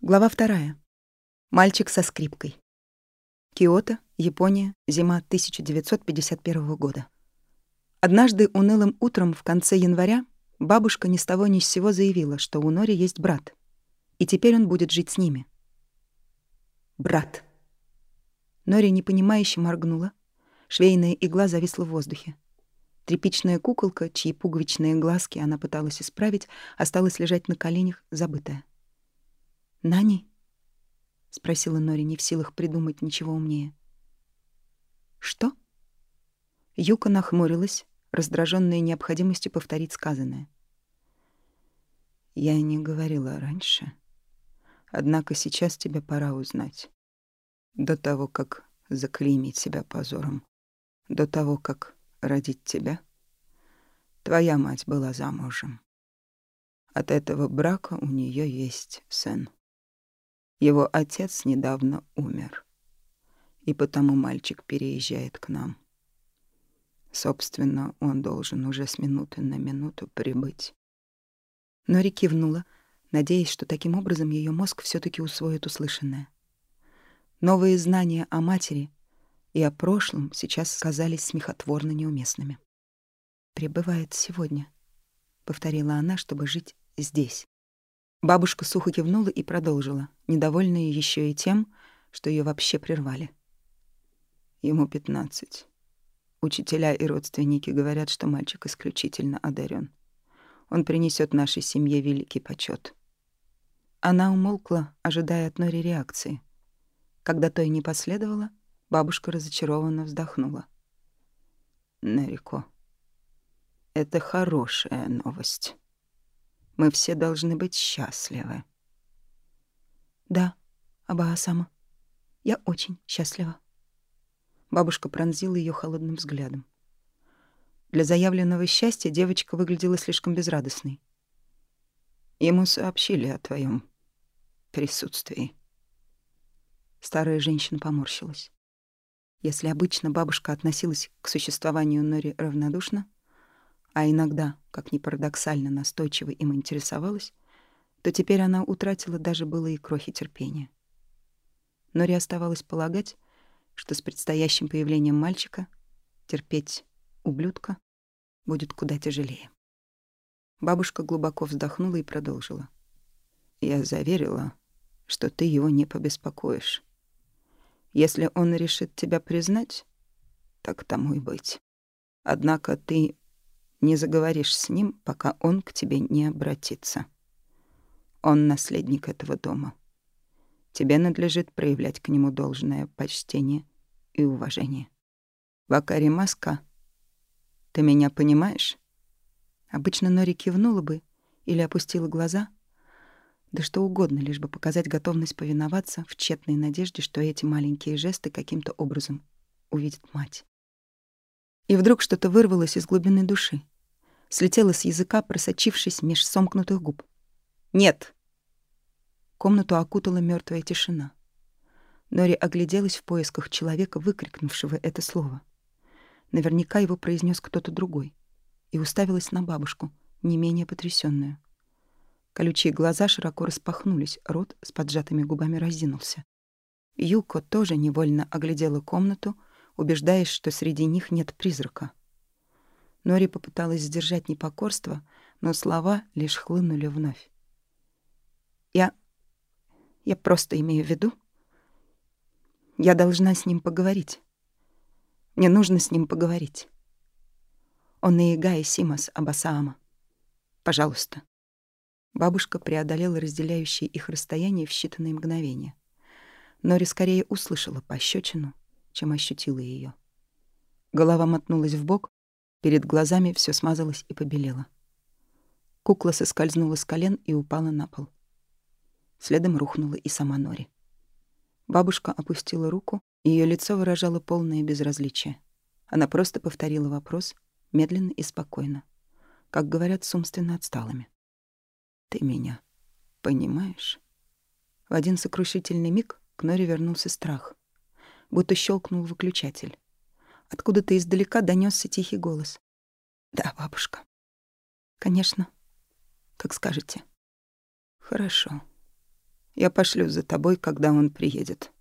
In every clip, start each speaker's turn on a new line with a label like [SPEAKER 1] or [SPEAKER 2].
[SPEAKER 1] Глава вторая. Мальчик со скрипкой. Киото, Япония, зима 1951 года. Однажды унылым утром в конце января бабушка ни с того ни с сего заявила, что у Нори есть брат, и теперь он будет жить с ними. Брат. Нори непонимающе моргнула. Швейная игла зависла в воздухе. Тряпичная куколка, чьи пуговичные глазки она пыталась исправить, осталась лежать на коленях, забытая. «Нани?» — спросила Нори, не в силах придумать ничего умнее. «Что?» Юка нахмурилась, раздражённая необходимостью повторить сказанное.
[SPEAKER 2] «Я не говорила раньше. Однако сейчас тебе пора узнать. До того, как заклеймить себя позором, до того, как родить тебя, твоя мать была замужем. От этого брака у неё есть сын. Его отец недавно умер, и потому мальчик переезжает к нам. Собственно, он должен уже с минуты на минуту прибыть.
[SPEAKER 1] Нори кивнула, надеясь, что таким образом ее мозг все таки усвоит услышанное. Новые знания о матери и о прошлом сейчас казались смехотворно неуместными. «Прибывает сегодня», — повторила она, чтобы жить здесь. Бабушка сухо кивнула и продолжила, недовольная еще и тем, что ее вообще прервали.
[SPEAKER 2] Ему пятнадцать. Учителя и родственники говорят, что мальчик исключительно одарен. Он принесет нашей семье великий почет.
[SPEAKER 1] Она умолкла, ожидая от Нори реакции. Когда той не последовало, бабушка разочарованно вздохнула.
[SPEAKER 2] Нарико, это хорошая новость. Мы все должны быть счастливы.
[SPEAKER 1] Да, Абаасама, я очень счастлива. Бабушка пронзила ее холодным взглядом. Для заявленного счастья девочка выглядела слишком безрадостной.
[SPEAKER 2] Ему сообщили о твоем присутствии.
[SPEAKER 1] Старая женщина поморщилась. Если обычно бабушка относилась к существованию Нори равнодушно, а иногда, как ни парадоксально, настойчиво им интересовалась, то теперь она утратила даже было и крохи терпения. Нори оставалось полагать, что с предстоящим появлением мальчика терпеть ублюдка будет куда тяжелее. Бабушка глубоко вздохнула и продолжила.
[SPEAKER 2] «Я заверила, что ты его не побеспокоишь. Если он решит тебя признать, так тому и быть. Однако ты не заговоришь с ним, пока он к тебе не обратится. Он наследник этого дома. Тебе надлежит проявлять к нему должное почтение и уважение. Вакари Маска, ты меня понимаешь?
[SPEAKER 1] Обычно Нори кивнула бы или опустила глаза, да что угодно, лишь бы показать готовность повиноваться в тщетной надежде, что эти маленькие жесты каким-то образом увидит мать. И вдруг что-то вырвалось из глубины души. Слетело с языка, просочившись меж сомкнутых губ. «Нет!» Комнату окутала мертвая тишина. Нори огляделась в поисках человека, выкрикнувшего это слово. Наверняка его произнес кто-то другой. И уставилась на бабушку, не менее потрясённую. Колючие глаза широко распахнулись, рот с поджатыми губами раздвинулся. Юко тоже невольно оглядела комнату, убеждаясь, что среди них нет призрака. Нори попыталась сдержать непокорство, но слова лишь хлынули вновь. «Я... я просто имею в виду... Я должна с ним поговорить. Мне нужно с ним поговорить. Он и Игай Симас Абасаама. Пожалуйста». Бабушка преодолела разделяющие их расстояние в считанные мгновения. Нори скорее услышала пощечину, чем ощутила ее. Голова мотнулась в бок, перед глазами все смазалось и побелело. Кукла соскользнула с колен и упала на пол. Следом рухнула и сама Нори. Бабушка опустила руку, её лицо выражало полное безразличие. Она просто повторила вопрос, медленно и спокойно, как говорят с умственно отсталыми. «Ты меня понимаешь?» В один сокрушительный миг к Норе вернулся страх будто щелкнул выключатель. Откуда-то издалека донесся тихий голос. «Да, бабушка. Конечно. Как скажете».
[SPEAKER 2] «Хорошо. Я пошлю за тобой, когда он приедет.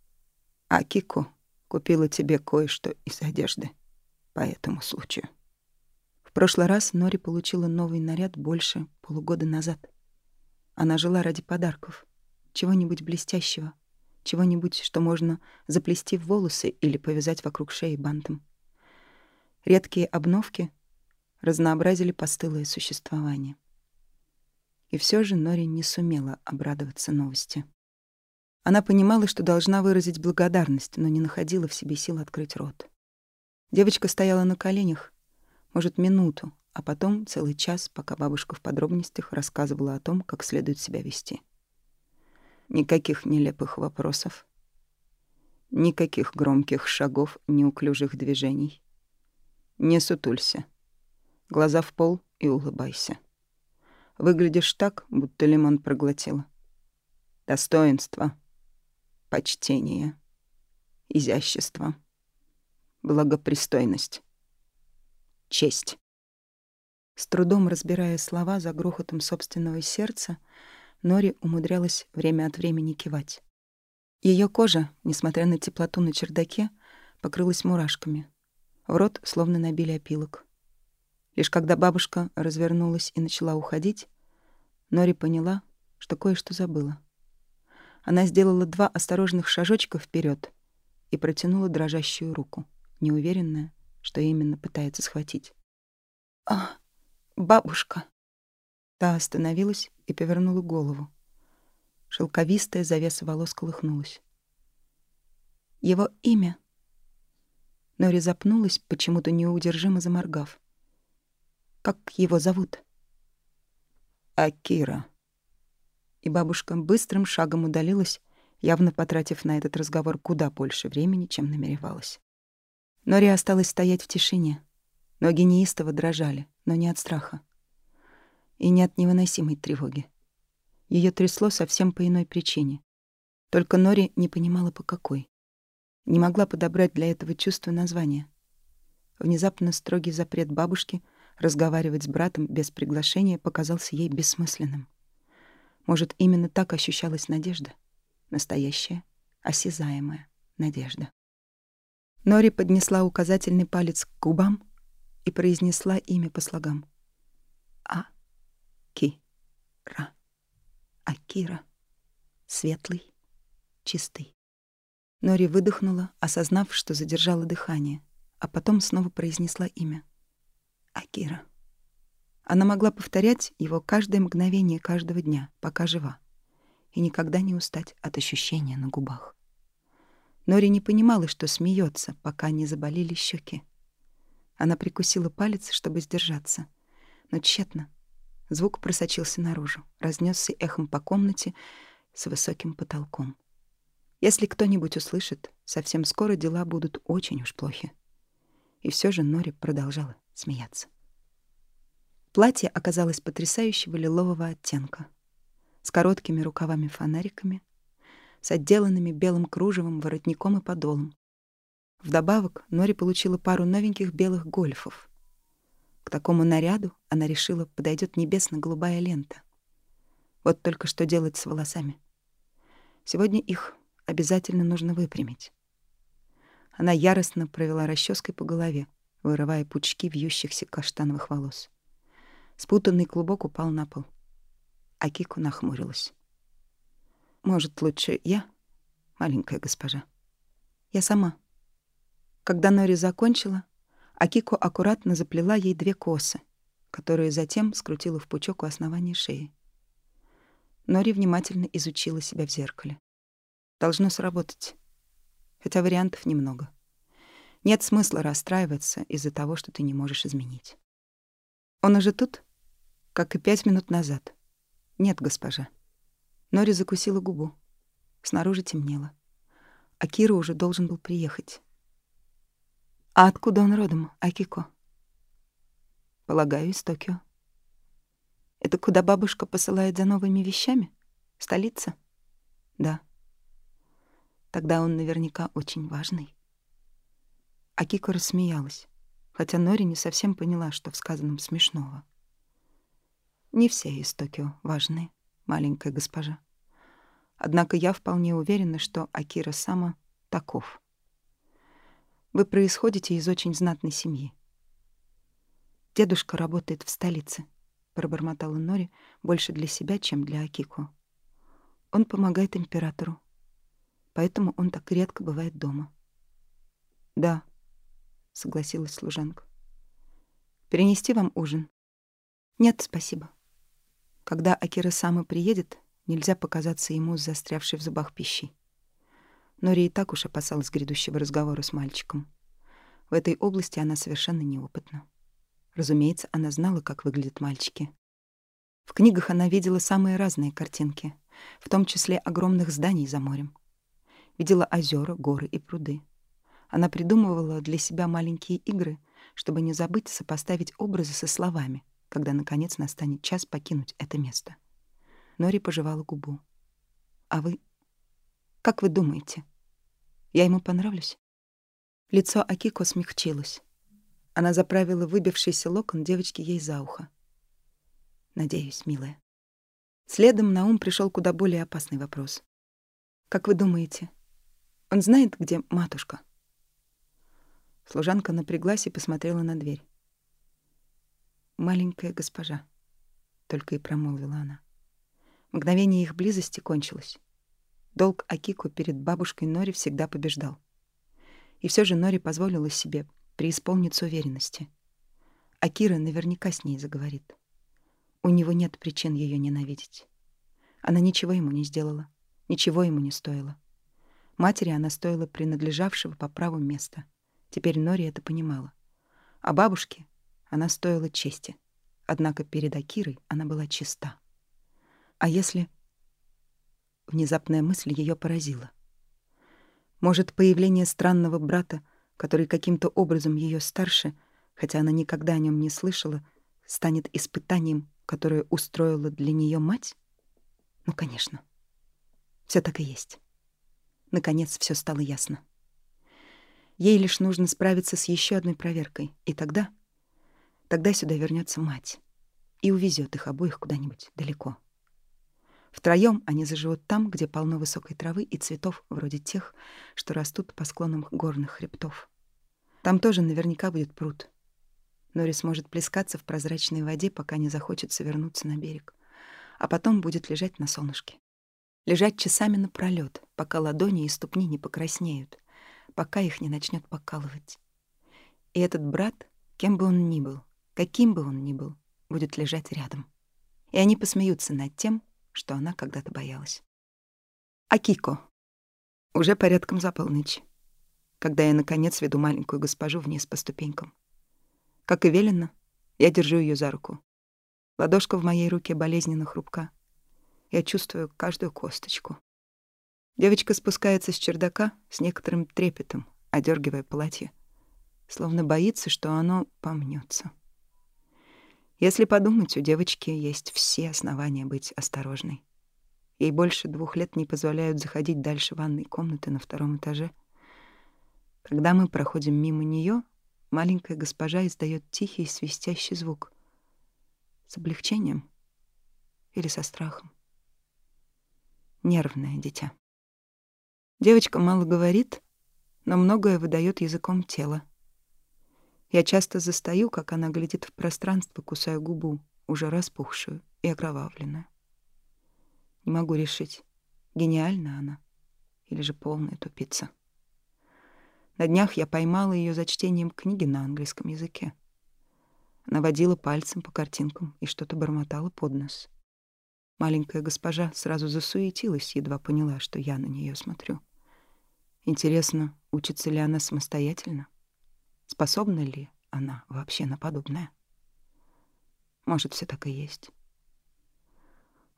[SPEAKER 2] А Кико купила тебе кое-что из одежды по этому случаю.
[SPEAKER 1] В прошлый раз Нори получила новый наряд больше полугода назад. Она жила ради подарков, чего-нибудь блестящего, чего-нибудь, что можно заплести в волосы или повязать вокруг шеи бантом. Редкие обновки разнообразили постылое существование. И все же Нори не сумела обрадоваться новости. Она понимала, что должна выразить благодарность, но не находила в себе сил открыть рот. Девочка стояла на коленях, может, минуту, а потом целый час, пока бабушка в подробностях рассказывала о том, как следует себя вести.
[SPEAKER 2] Никаких нелепых вопросов. Никаких громких шагов, неуклюжих движений. Не сутулься. Глаза в пол и улыбайся. Выглядишь так, будто лимон проглотила. Достоинство, почтение, изящество, благопристойность, честь.
[SPEAKER 1] С трудом разбирая слова за грохотом собственного сердца, Нори умудрялась время от времени кивать. Ее кожа, несмотря на теплоту на чердаке, покрылась мурашками. В рот словно набили опилок. Лишь когда бабушка развернулась и начала уходить, Нори поняла, что кое-что забыла. Она сделала два осторожных шажочка вперед и протянула дрожащую руку, неуверенная, что именно пытается схватить. «А, бабушка!» Та остановилась и повернула голову. Шелковистая завеса волос колыхнулась. «Его имя?» Нори запнулась, почему-то неудержимо заморгав. Как его зовут?
[SPEAKER 2] Акира.
[SPEAKER 1] И бабушка быстрым шагом удалилась, явно потратив на этот разговор куда больше времени, чем намеревалась. Нори осталась стоять в тишине. Ноги неистово дрожали, но не от страха. И не от невыносимой тревоги. Ее трясло совсем по иной причине. Только Нори не понимала, по какой. Не могла подобрать для этого чувства названия. Внезапно строгий запрет бабушки — разговаривать с братом без приглашения показался ей бессмысленным. Может, именно так ощущалась надежда? Настоящая, осязаемая надежда. Нори поднесла указательный палец к губам и произнесла имя по слогам. А. Ки. Ра. Акира. Светлый. Чистый. Нори выдохнула, осознав, что задержала дыхание, а потом снова произнесла имя — Акира. Она могла повторять его каждое мгновение каждого дня, пока жива, и никогда не устать от ощущения на губах. Нори не понимала, что смеется, пока не заболели щеки. Она прикусила палец, чтобы сдержаться, но тщетно. Звук просочился наружу, разнесся эхом по комнате с высоким потолком. Если кто-нибудь услышит, совсем скоро дела будут очень уж плохи. И все же Нори продолжала смеяться. Платье оказалось потрясающего лилового оттенка, с короткими рукавами-фонариками, с отделанными белым кружевом, воротником и подолом. Вдобавок Нори получила пару новеньких белых гольфов. К такому наряду она решила, подойдет небесно-голубая лента. Вот только что делать с волосами. Сегодня их обязательно нужно выпрямить. Она яростно провела расческой по голове, вырывая пучки вьющихся каштановых волос. Спутанный клубок упал на пол. Акико нахмурилась. «Может, лучше я, маленькая госпожа?» «Я сама». Когда Нори закончила, Акико аккуратно заплела ей две косы, которые затем скрутила в пучок у основания шеи. Нори внимательно изучила себя в зеркале. Должно сработать. Хотя вариантов немного. Нет смысла расстраиваться из-за того, что ты не можешь изменить. «Он уже тут?» «Как и пять минут назад». «Нет, госпожа». Нори закусила губу. Снаружи темнело. А Кира уже должен был приехать. «А откуда он родом, Акико?» «Полагаю, из Токио». «Это куда бабушка посылает за новыми вещами? Столица?» «Да». «Тогда он наверняка очень важный». Акико рассмеялась, хотя Нори не совсем поняла, что в сказанном смешного. Не все из Токио важны, маленькая госпожа. Однако я вполне уверена, что Акира Сама таков. Вы происходите из очень знатной семьи. Дедушка работает в столице, пробормотала Нори больше для себя, чем для Акико. Он помогает императору. Поэтому он так редко бывает дома. Да, согласилась служанка. Перенести вам ужин? Нет, спасибо. Когда Акира Сама приедет, нельзя показаться ему застрявшей в зубах пищей. Нори и так уж опасалась грядущего разговора с мальчиком. В этой области она совершенно неопытна. Разумеется, она знала, как выглядят мальчики. В книгах она видела самые разные картинки, в том числе огромных зданий за морем. Видела озера, горы и пруды. Она придумывала для себя маленькие игры, чтобы не забыть сопоставить образы со словами, когда, наконец, настанет час покинуть это место. Нори пожевала губу. «А вы... Как вы думаете, я ему понравлюсь?» Лицо Акико смягчилось. Она заправила выбившийся локон девочки ей за ухо. «Надеюсь, милая». Следом на ум пришел куда более опасный вопрос. «Как вы думаете, он знает, где матушка?» Служанка напряглась и посмотрела на дверь. «Маленькая госпожа», — только и промолвила она. Мгновение их близости кончилось. Долг Акико перед бабушкой Нори всегда побеждал. И все же Нори позволила себе преисполниться уверенности. Акира наверняка с ней заговорит. У него нет причин ее ненавидеть. Она ничего ему не сделала, ничего ему не стоила. Матери она стоила принадлежавшего по праву места. Теперь Нори это понимала. А бабушке она стоила чести. Однако перед Акирой она была чиста. А если... Внезапная мысль ее поразила. Может, появление странного брата, который каким-то образом ее старше, хотя она никогда о нем не слышала, станет испытанием, которое устроила для нее мать? Ну, конечно. Все так и есть. Наконец все стало ясно. Ей лишь нужно справиться с еще одной проверкой, и тогда... Тогда сюда вернется мать и увезет их обоих куда-нибудь далеко. Втроем они заживут там, где полно высокой травы и цветов, вроде тех, что растут по склонам горных хребтов. Там тоже наверняка будет пруд. Нори сможет плескаться в прозрачной воде, пока не захочется вернуться на берег. А потом будет лежать на солнышке. Лежать часами напролёт, пока ладони и ступни не покраснеют, пока их не начнет покалывать. И этот брат, кем бы он ни был, каким бы он ни был, будет лежать рядом. И они посмеются над тем, что она когда-то боялась. Акико. Уже порядком за полночь, когда я, наконец, веду маленькую госпожу вниз по ступенькам. Как и велено, я держу ее за руку. Ладошка в моей руке болезненно хрупка. Я чувствую каждую косточку. Девочка спускается с чердака с некоторым трепетом, одергивая платье, словно боится, что оно помнется. Если подумать, у девочки есть все основания быть осторожной. Ей больше двух лет не позволяют заходить дальше ванной комнаты на втором этаже. Когда мы проходим мимо нее, маленькая госпожа издает тихий свистящий звук. С облегчением или со страхом. Нервное дитя. Девочка мало говорит, но многое выдает языком тела. Я часто застаю, как она глядит в пространство, кусая губу, уже распухшую и окровавленную. Не могу решить, гениальна она или же полная тупица. На днях я поймала ее за чтением книги на английском языке. Она водила пальцем по картинкам и что-то бормотала под нос. Маленькая госпожа сразу засуетилась, едва поняла, что я на нее смотрю. Интересно, учится ли она самостоятельно? Способна ли она вообще на подобное? Может, все так и есть.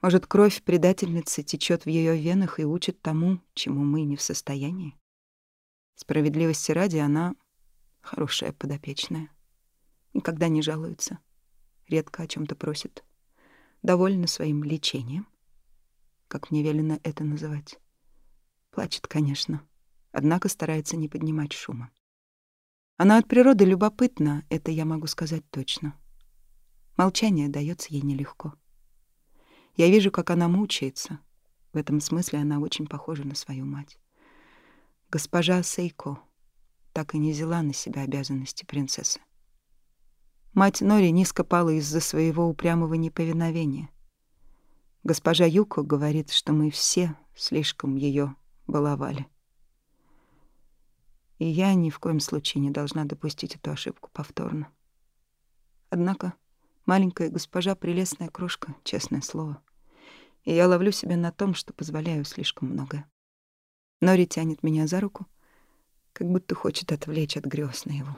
[SPEAKER 1] Может, кровь предательницы течет в ее венах и учит тому, чему мы не в состоянии? Справедливости ради, она хорошая подопечная. Никогда не жалуется, редко о чем то просит. Довольна своим лечением, как мне велено это называть. Плачет, конечно, однако старается не поднимать шума. Она от природы любопытна, это я могу сказать точно. Молчание дается ей нелегко. Я вижу, как она мучается, В этом смысле она очень похожа на свою мать. Госпожа Сейко так и не взяла на себя обязанности принцессы. Мать Нори низко пала из-за своего упрямого неповиновения. Госпожа Юко говорит, что мы все слишком ее баловали. И я ни в коем случае не должна допустить эту ошибку повторно. Однако маленькая госпожа — прелестная крошка, честное слово. И я ловлю себя на том, что позволяю слишком многое. Нори тянет меня за руку, как будто хочет отвлечь от грез наяву.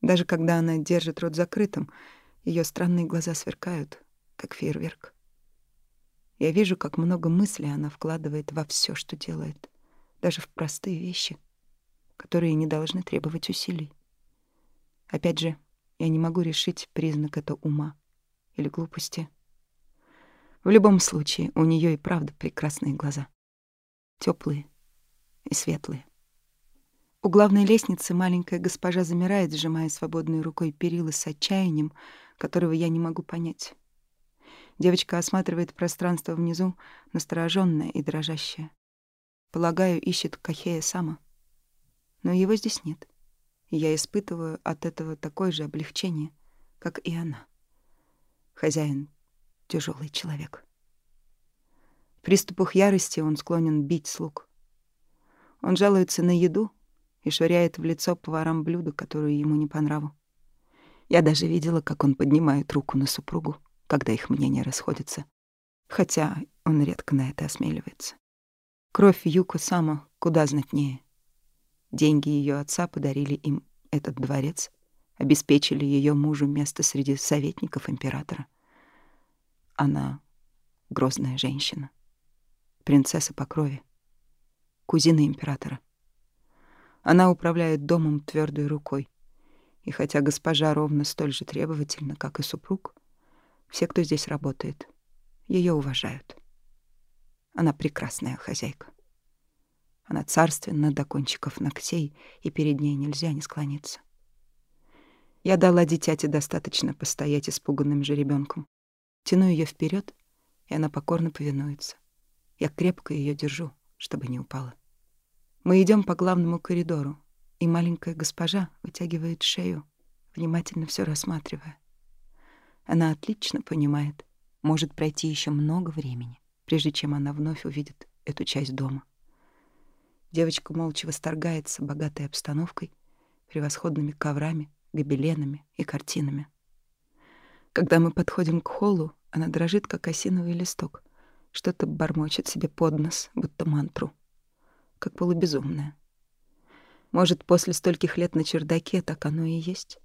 [SPEAKER 1] Даже когда она держит рот закрытым, ее странные глаза сверкают, как фейерверк. Я вижу, как много мыслей она вкладывает во все, что делает, даже в простые вещи, которые не должны требовать усилий. Опять же, я не могу решить, признак это ума или глупости. В любом случае, у нее и правда прекрасные глаза. теплые и светлые. У главной лестницы маленькая госпожа замирает, сжимая свободной рукой перила с отчаянием, которого я не могу понять. Девочка осматривает пространство внизу, настороженная и дрожащая. Полагаю, ищет Кахея Сама. Но его здесь нет. Я испытываю от этого такое же облегчение, как и она. Хозяин — тяжелый человек. В приступах ярости он склонен бить слуг. Он жалуется на еду и швыряет в лицо поварам блюда, которые ему не по нраву. Я даже видела, как он поднимает руку на супругу, когда их мнения расходятся. Хотя он редко на это осмеливается. Кровь Юко Сама куда знатнее. Деньги ее отца подарили им этот дворец, обеспечили ее мужу место среди советников императора. Она — грозная женщина, принцесса по крови, кузина императора. Она управляет домом твердой рукой. И хотя госпожа ровно столь же требовательна, как и супруг, все, кто здесь работает, ее уважают. Она прекрасная хозяйка. Она царственна до кончиков ногтей, и перед ней нельзя не склониться. Я дала дитяте достаточно постоять испуганным жеребенком. Тяну ее вперед, и она покорно повинуется. Я крепко ее держу, чтобы не упала. Мы идем по главному коридору, и маленькая госпожа вытягивает шею, внимательно все рассматривая. Она отлично понимает, может пройти еще много времени, прежде чем она вновь увидит эту часть дома. Девочка молча восторгается богатой обстановкой, превосходными коврами, гобеленами и картинами. Когда мы подходим к холлу, она дрожит, как осиновый листок, что-то бормочет себе под нос, будто мантру, как полубезумная. Может, после стольких лет на чердаке так оно и есть?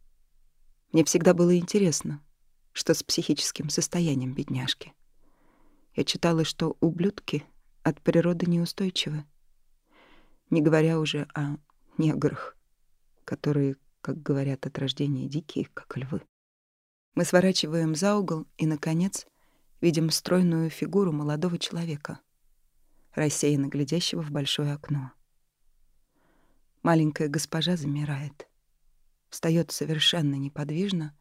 [SPEAKER 1] Мне всегда было интересно, что с психическим состоянием бедняжки. Я читала, что ублюдки от природы неустойчивы. Не говоря уже о неграх, которые, как говорят от рождения, дикие, как львы. Мы сворачиваем за угол и, наконец, видим стройную фигуру молодого человека, рассеянно глядящего в большое окно. Маленькая госпожа замирает, встает совершенно неподвижно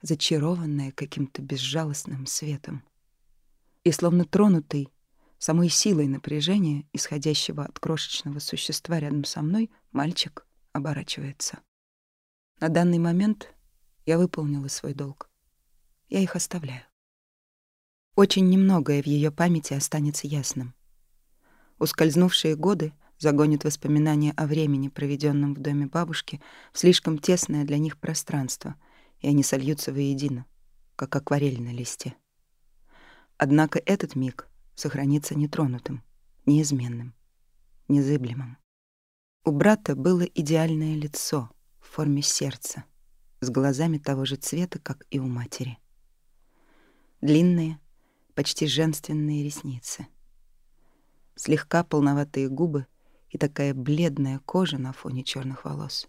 [SPEAKER 1] зачарованная каким-то безжалостным светом. И словно тронутый самой силой напряжения, исходящего от крошечного существа рядом со мной, мальчик оборачивается. На данный момент я выполнила свой долг. Я их оставляю. Очень немногое в ее памяти останется ясным. Ускользнувшие годы загонят воспоминания о времени, проведенном в доме бабушки, в слишком тесное для них пространство — и они сольются воедино, как акварель на листе. Однако этот миг сохранится нетронутым, неизменным, незыблемым. У брата было идеальное лицо в форме сердца, с глазами того же цвета, как и у матери. Длинные, почти женственные ресницы, слегка полноватые губы и такая бледная кожа на фоне черных волос.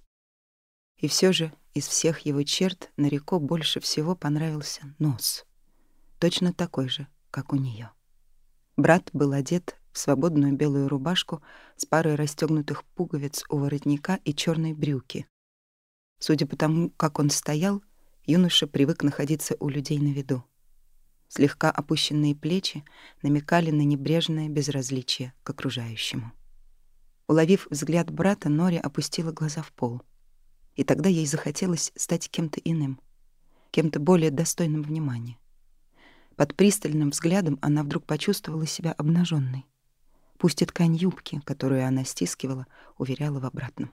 [SPEAKER 1] И все же из всех его черт Нарико больше всего понравился нос. Точно такой же, как у нее. Брат был одет в свободную белую рубашку с парой расстегнутых пуговиц у воротника и черной брюки. Судя по тому, как он стоял, юноша привык находиться у людей на виду. Слегка опущенные плечи намекали на небрежное безразличие к окружающему. Уловив взгляд брата, Нори опустила глаза в пол. И тогда ей захотелось стать кем-то иным, кем-то более достойным внимания. Под пристальным взглядом она вдруг почувствовала себя обнаженной. Пусть и ткань юбки, которую она стискивала, уверяла в обратном.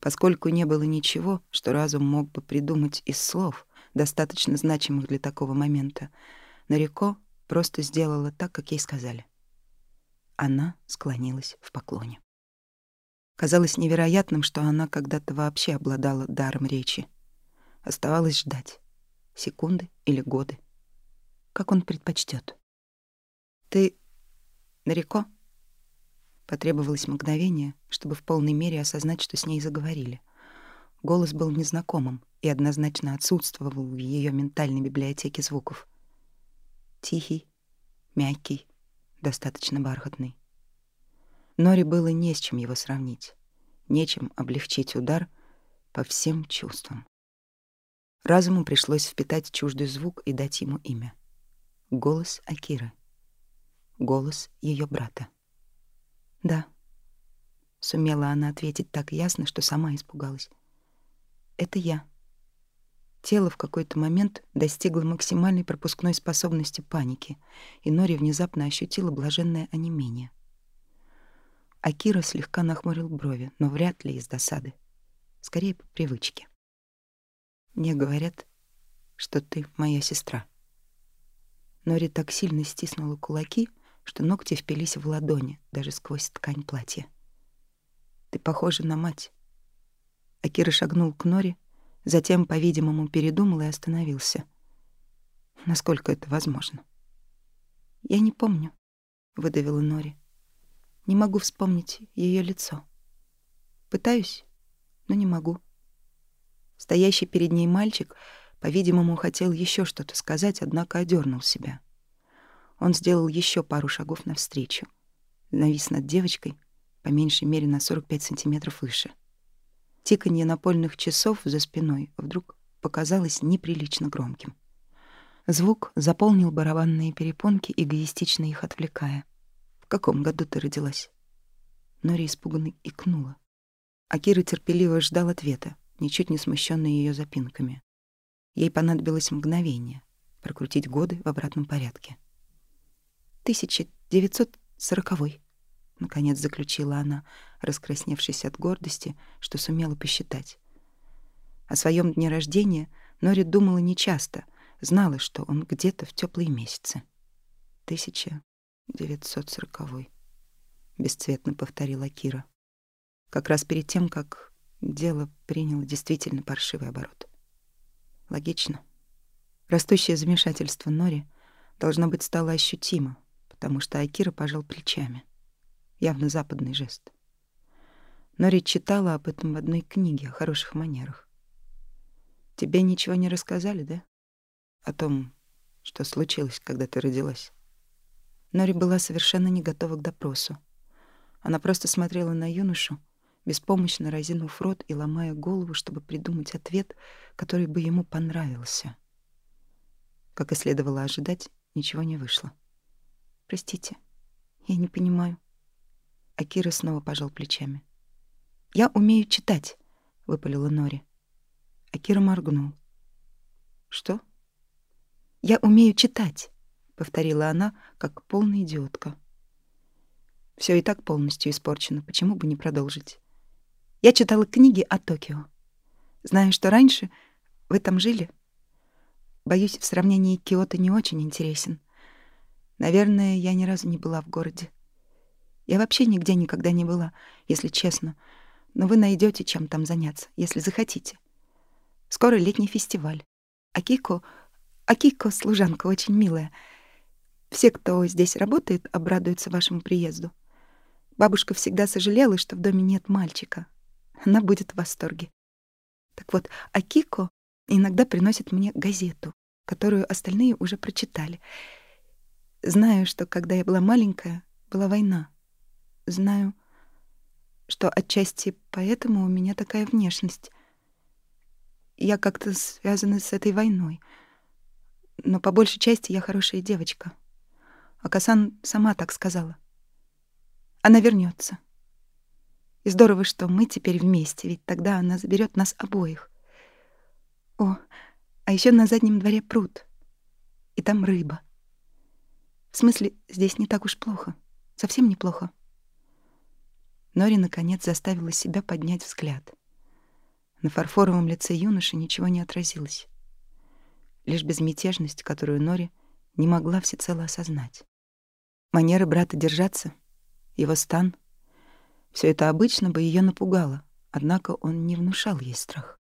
[SPEAKER 1] Поскольку не было ничего, что разум мог бы придумать из слов, достаточно значимых для такого момента, Нарико просто сделала так, как ей сказали. Она склонилась в поклоне. Казалось невероятным, что она когда-то вообще обладала даром речи. Оставалось ждать. Секунды или годы. Как он предпочтет. «Ты Нарико?» Потребовалось мгновение, чтобы в полной мере осознать, что с ней заговорили. Голос был незнакомым и однозначно отсутствовал в ее ментальной библиотеке звуков. Тихий, мягкий, достаточно бархатный. Нори было не с чем его сравнить, нечем облегчить удар по всем чувствам. Разуму пришлось впитать чуждый звук и дать ему имя. Голос Акиры. Голос ее брата. «Да», — сумела она ответить так ясно, что сама испугалась. «Это я». Тело в какой-то момент достигло максимальной пропускной способности паники, и Нори внезапно ощутила блаженное онемение. Акира слегка нахмурил брови, но вряд ли из досады. Скорее, по привычке. «Мне говорят, что ты моя сестра». Нори так сильно стиснула кулаки, что ногти впились в ладони, даже сквозь ткань платья. «Ты похожа на мать». Акира шагнул к Нори, затем, по-видимому, передумал и остановился. Насколько это возможно? «Я не помню», — выдавила Нори. «Не могу вспомнить ее лицо. Пытаюсь, но не могу». Стоящий перед ней мальчик, по-видимому, хотел еще что-то сказать, однако одернул себя. Он сделал еще пару шагов навстречу. Навис над девочкой, по меньшей мере на 45 сантиметров выше. Тиканье напольных часов за спиной вдруг показалось неприлично громким. Звук заполнил барабанные перепонки, эгоистично их отвлекая. «В каком году ты родилась?» Нори испуганно икнула. Акира терпеливо ждал ответа, ничуть не смущенный ее запинками. Ей понадобилось мгновение прокрутить годы в обратном порядке. 1940-й, наконец заключила она, раскрасневшись от гордости, что сумела посчитать. О своем дне рождения Нори думала нечасто, знала, что он где-то в теплые месяцы. 1940-й, бесцветно повторила Кира. Как раз перед тем, как дело приняло действительно паршивый оборот. Логично. Растущее замешательство Нори должно быть стало ощутимо, потому что Акира пожал плечами. Явно западный жест. Нори читала об этом в одной книге о хороших манерах. Тебе ничего не рассказали, да? О том, что случилось, когда ты родилась. Нори была совершенно не готова к допросу. Она просто смотрела на юношу, беспомощно разинув рот и ломая голову, чтобы придумать ответ, который бы ему понравился. Как и следовало ожидать, ничего не вышло. Простите, я не понимаю. Акира снова пожал плечами. Я умею читать, выпалила Нори. Акира моргнул. Что? Я умею читать, повторила она, как полная идиотка. Все и так полностью испорчено, почему бы не продолжить? Я читала книги о Токио. Знаю, что раньше вы там жили. Боюсь, в сравнении Киото не очень интересен. Наверное, я ни разу не была в городе. Я вообще нигде никогда не была, если честно. Но вы найдете, чем там заняться, если захотите. Скоро летний фестиваль. Акико... Акико — служанка очень милая. Все, кто здесь работает, обрадуются вашему приезду. Бабушка всегда сожалела, что в доме нет мальчика. Она будет в восторге. Так вот, Акико иногда приносит мне газету, которую остальные уже прочитали — Знаю, что когда я была маленькая, была война. Знаю, что отчасти поэтому у меня такая внешность. Я как-то связана с этой войной. но по большей части я хорошая девочка. Акасан сама так сказала. Она вернется. И здорово, что мы теперь вместе, ведь тогда она заберет нас обоих. О, а еще на заднем дворе пруд. И там рыба. В смысле, здесь не так уж плохо. Совсем неплохо. Нори, наконец, заставила себя поднять взгляд. На фарфоровом лице юноши ничего не отразилось. Лишь безмятежность, которую Нори не могла всецело осознать. Манера брата держаться, его стан — все это обычно бы ее напугало, однако он не внушал ей страх.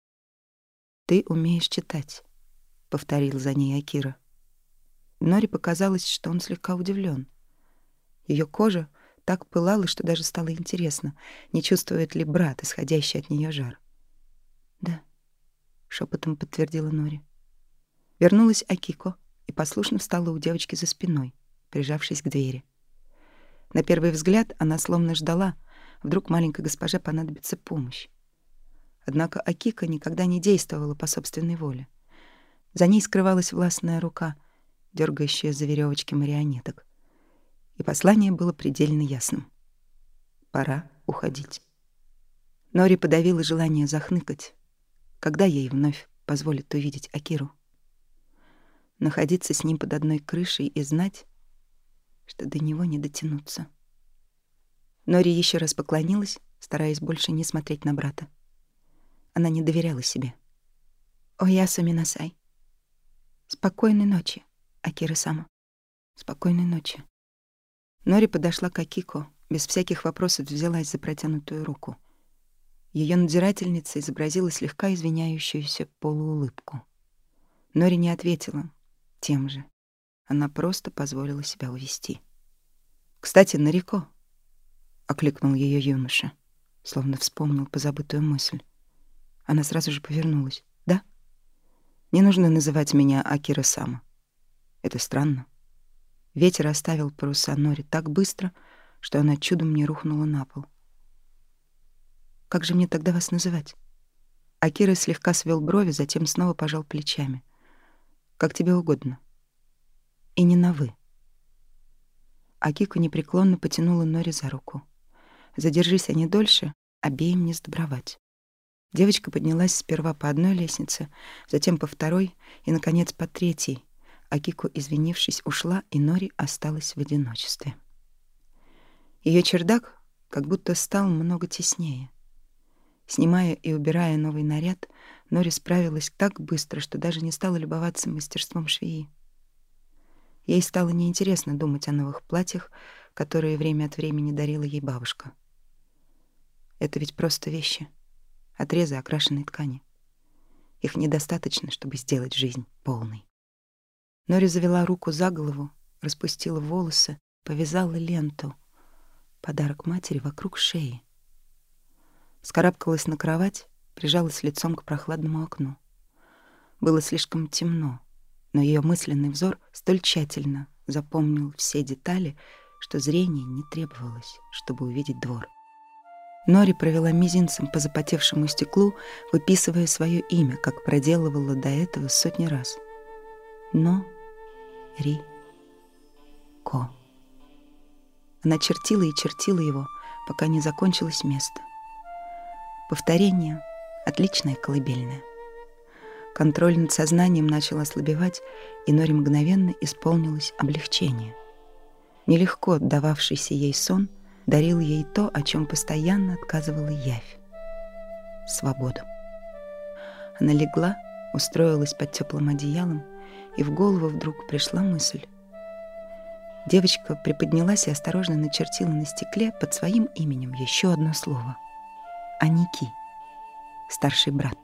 [SPEAKER 1] «Ты умеешь читать», — повторил за ней Акира. Нори показалось, что он слегка удивлен. Ее кожа так пылала, что даже стало интересно, не чувствует ли брат, исходящий от нее жар. «Да», — шепотом подтвердила Нори. Вернулась Акико и послушно встала у девочки за спиной, прижавшись к двери. На первый взгляд она словно ждала, вдруг маленькой госпоже понадобится помощь. Однако Акика никогда не действовала по собственной воле. За ней скрывалась властная рука, дергающая за веревочки марионеток и послание было предельно ясным. Пора уходить. Нори подавила желание захныкать. Когда ей вновь позволит увидеть Акиру? Находиться с ним под одной крышей и знать, что до него не дотянуться. Нори еще раз поклонилась, стараясь больше не смотреть на брата. Она не доверяла себе. «О, Ясуми Насай. Спокойной ночи, Акира-сама. Спокойной ночи». Нори подошла к Акико, без всяких вопросов взялась за протянутую руку. Ее надзирательница изобразила слегка извиняющуюся полуулыбку. Нори не ответила тем же. Она просто позволила себя увести. «Кстати, Нарико!» — окликнул ее юноша, словно вспомнил позабытую мысль. Она сразу же повернулась. «Да? Не нужно называть меня Акира-сама. Это странно. Ветер оставил паруса Нори так быстро, что она чудом не рухнула на пол. «Как же мне тогда вас называть?» Акира слегка свел брови, затем снова пожал плечами. «Как тебе угодно. И не на «вы». Акико непреклонно потянула Нори за руку. Задержись они дольше, обеим не сдобровать. Девочка поднялась сперва по одной лестнице, затем по второй и, наконец, по третьей, Акико, извинившись, ушла, и Нори осталась в одиночестве. Ее чердак как будто стал много теснее. Снимая и убирая новый наряд, Нори справилась так быстро, что даже не стала любоваться мастерством швеи. Ей стало неинтересно думать о новых платьях, которые время от времени дарила ей бабушка. Это ведь просто вещи, отрезы окрашенной ткани. Их недостаточно, чтобы сделать жизнь полной. Нори завела руку за голову, распустила волосы, повязала ленту. Подарок матери вокруг шеи. Скарабкалась на кровать, прижалась лицом к прохладному окну. Было слишком темно, но ее мысленный взор столь тщательно запомнил все детали, что зрение не требовалось, чтобы увидеть двор. Нори провела мизинцем по запотевшему стеклу, выписывая свое имя, как проделывала до этого сотни раз. Но Ри. Ко. Она чертила и чертила его, пока не закончилось место. Повторение — отличное колыбельное. Контроль над сознанием начал ослабевать, и Нори мгновенно исполнилось облегчение. Нелегко дававшийся ей сон дарил ей то, о чем постоянно отказывала явь — свободу. Она легла, устроилась под теплым одеялом и в голову вдруг пришла мысль. Девочка приподнялась и осторожно начертила на стекле под своим именем еще одно слово. Аники, старший брат.